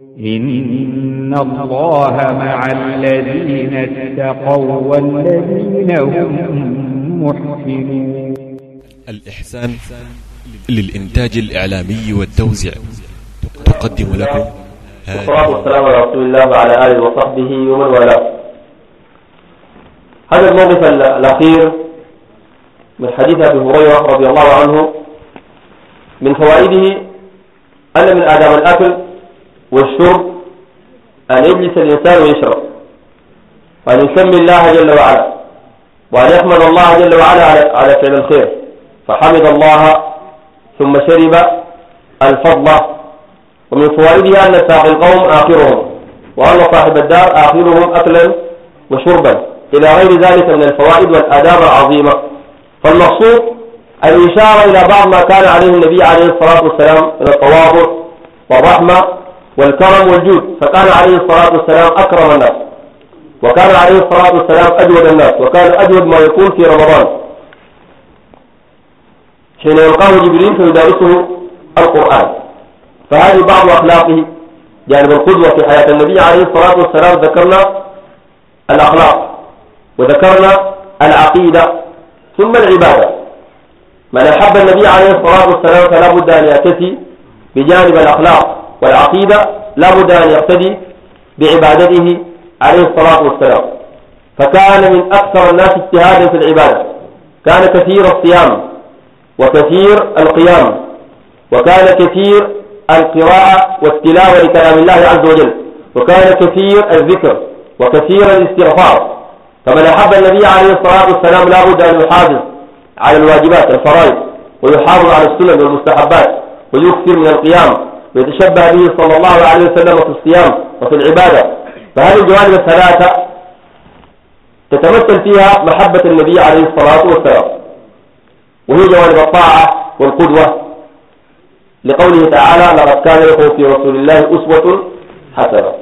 إن الله مع الذين اتقوا والذين هم محسنون الإحسان للإنتاج الإعلامي والتوزيع تقدم لكم والصلاة والسلام على رسول الله وعلى آله وصحبه ومن والاه. هذا الموقف الأخير من حديث أبي هريرة رضي الله عنه من فوائده أن من آداب الأكل والشرب أن يجلس الإنسان ويشرب. وأن يسمي الله جل وعلا وأن يحمد الله جل وعلا على فعل الخير فحمد الله ثم شرب الفضل. ومن فوائدها أن ساقي القوم آخرهم وأن صاحب الدار آخرهم أكلا وشربا. إلى غير ذلك من الفوائد والآداب العظيمة. فالمقصود الإشارة إلى بعض ما كان عليه النبي عليه الصلاة والسلام من التواضع والرحمة والكرم والجود. فكان عليه الصلاة والسلام أكرم الناس. وكان عليه الصلاة والسلام أجود الناس. وكان أجود ما يكون في رمضان. حين يلقاه جبريل فيدارسه القرآن. فهذه بعض أخلاقه. جانب القدوة في حياة النبي عليه الصلاة والسلام. ذكرنا الأخلاق. وذكرنا العقيدة. ثم العبادة. من أحب النبي عليه الصلاة والسلام فلا بد أن يأتي بجانب الأخلاق. والعقيدة لا بد أن يقتدي بعبادته عليه الصلاة والسلام. فكان من أكثر الناس اجتهادا في العبادة. كان كثير الصيام وكثير القيام. وكان كثير القراءة والتلاوة لكلام الله عز وجل. وكان كثير الذكر وكثير الاستغفار. فمن أحب النبي عليه الصلاة والسلام لا بد أن يحافظ على الواجبات الفرائض ويحافظ على السنن والمستحبات ويكثر من القيام. ويتشبه به صلى الله عليه وسلم في الصيام وفي العبادة. فهذه الجوانب الثلاثة تتمثل فيها محبة النبي عليه الصلاة والسلام. وهي جوانب الطاعة والقدوة. لقوله تعالى لقد كان لكم في رسول الله أسوة حسنة.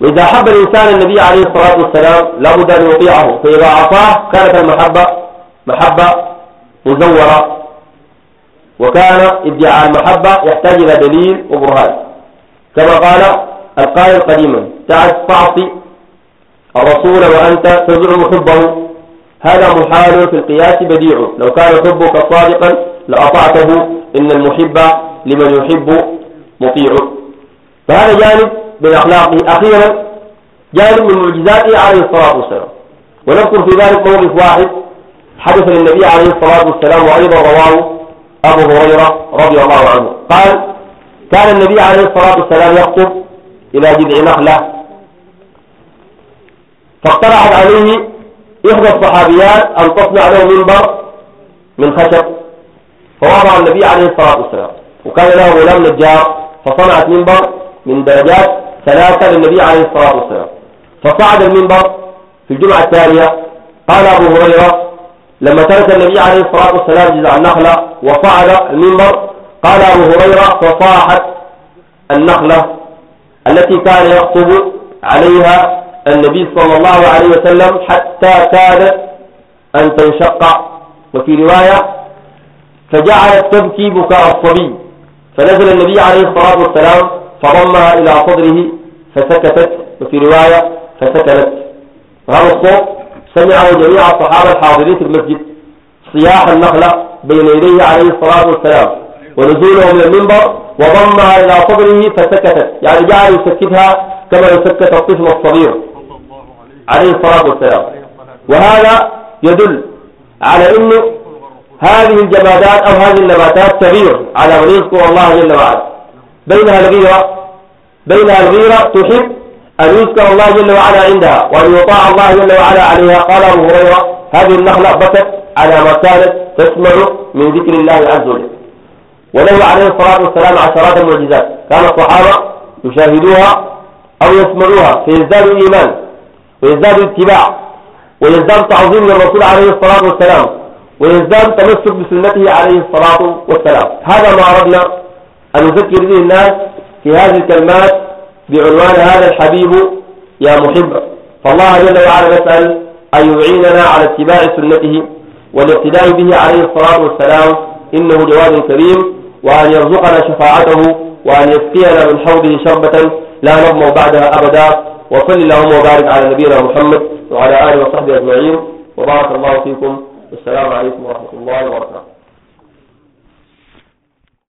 وإذا أحب الإنسان النبي عليه الصلاة والسلام لابد أن يطيعه. فإذا عصاه كانت المحبة محبة مزورة. وكان ادعاء المحبة يحتاج إلى دليل وبرهان. كما قال القائل قديما تعصي الرسول وأنت تزعم حبه. هذا محال في القياس بديع. لو كان حبك صادقا لأطعته. إن المحب لمن يحب مطيع. فهذا جانب من أخلاقه. أخيرا جانب من معجزاته عليه الصلاة والسلام. ونذكر في ذلك موقف واحد حدث للنبي عليه الصلاة والسلام وأيضا رواه أبو هريرة رضي الله عنه. قال كان النبي عليه الصلاة والسلام يخطب إلى جذع نخلة. فاقترحت عليه إحدى الصحابيات أن تصنع له منبر من خشب. فوضع النبي عليه الصلاة والسلام. وكان له غلام نجار فصنعت منبر من درجات ثلاثة للنبي عليه الصلاة والسلام. فصعد المنبر في الجمعة التالية. قال أبو هريرة لما ترك النبي عليه الصلاة والسلام جزع النخلة وصعد المنبر قال أبو هريرة فصاحت النخلة التي كان يخطب عليها النبي صلى الله عليه وسلم حتى كادت أن تنشق. وفي رواية فجعلت تبكي بكاء الصبي فنزل النبي عليه الصلاة والسلام فضمها إلى صدره فسكتت. وفي رواية فسكنت وهذا الصوت؟ سمعه جميع الصحابة الحاضرين في المسجد صياح النخلة بين يديه عليه الصلاة والسلام. ونزوله من المنبر وضمها إلى صدره فسكتت يعني جعل يسكتها كما يسكت الطفل الصغير عليه الصلاة والسلام. وهذا يدل على أنه هذه الجمادات أو هذه النباتات تغير على من يذكر الله جل وعلا. بينها الغيرة بينها الغيرة تحب أن يذكر الله جل وعلا عندها وأن يطاع الله جل وعلا عليها. قال أبو هريرة هذه النخلة بكت على ما كانت تسمع من ذكر الله عز وجل. وله عليه الصلاة والسلام عشرات المعجزات. كان الصحابة يشاهدوها أو يسمعوها فيزدادوا إيمان ويزدادوا اتباع ويزداد تعظيم للرسول عليه الصلاة والسلام ويزداد تمسك بسنته عليه الصلاة والسلام. هذا ما أردنا أن نذكر به الناس في هذه الكلمات بعنوان هذا الحبيب يا محب. فالله جل وعلا نسأل أن يعيننا على اتباع سنته والاقتداء به عليه الصلاة والسلام. إنه جواد كريم. وأن يرزقنا شفاعته وأن يسقينا من حوضه شربة لا نظمأ بعدها أبدا. وصل اللهم وبارك على نبينا محمد وعلى آله وصحبه أجمعين. وبارك الله فيكم. والسلام عليكم ورحمة الله وبركاته.